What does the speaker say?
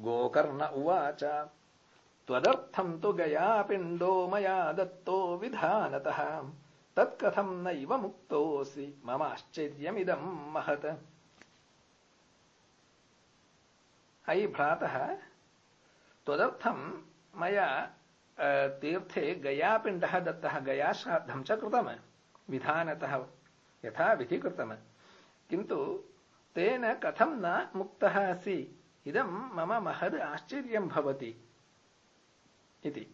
गोकर्ण उवाच। त्वदर्थम् तु गयापिण्डो मया दत्तो विधानतः। तत्कथम् नैव मुक्तोऽसि। ममाश्चर्यमिदम् महत्। अयि भ्रातः त्वदर्थम् मया तीर्थे गयापिण्डः दत्तः गयाश्राद्धम् च कृतम्। विधानतः यथा विधि कृतम् किन्तु तेन कथम् न मुक्तः असि? इदम् मम महद् आश्चर्यं भवति इति।